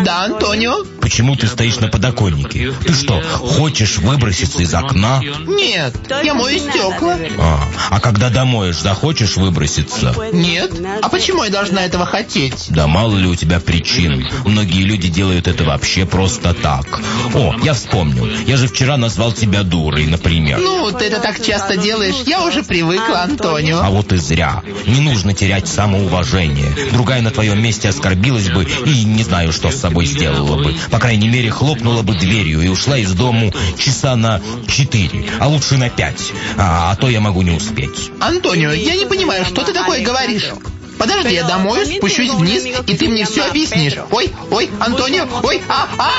Да, Антонио? Почему ты стоишь на подоконнике? Ты что, хочешь выброситься из окна? Нет, я мою стекла. А, а когда домоешь, захочешь выброситься? Нет. А почему я должна этого хотеть? Да мало ли у тебя причин. Многие люди делают это вообще просто так. О, я вспомнил. Я же вчера назвал тебя дурой, например. Ну, ты это так часто делаешь. Я уже привыкла, Антонио. А вот и зря. Не нужно терять самоуважение. Другая на твоем месте оскорбилась бы и не знаю, что с собой сделала бы. По крайней мере, хлопнула бы дверью и ушла из дому часа на четыре, а лучше на пять. А, а то я могу не успеть. Антонио, я не понимаю, что ты такое говоришь. Подожди, я домой спущусь вниз, и ты мне все объяснишь. Ой, ой, Антонио, ой, а, а,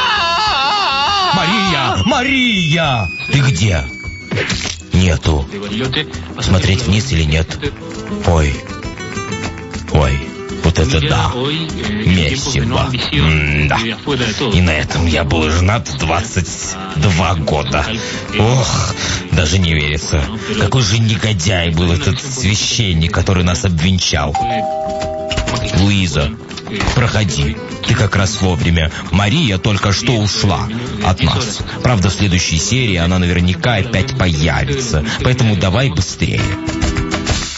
а, Мария, Мария, ты где? Нету. Смотреть вниз или нет? Ой, ой, вот это да. Месиво. М-да. И на этом я был женат 22 года. Ох, даже не верится. Какой же негодяй был этот священник, который нас обвенчал. Луиза, проходи. Ты как раз вовремя. Мария только что ушла от нас. Правда, в следующей серии она наверняка опять появится. Поэтому давай быстрее.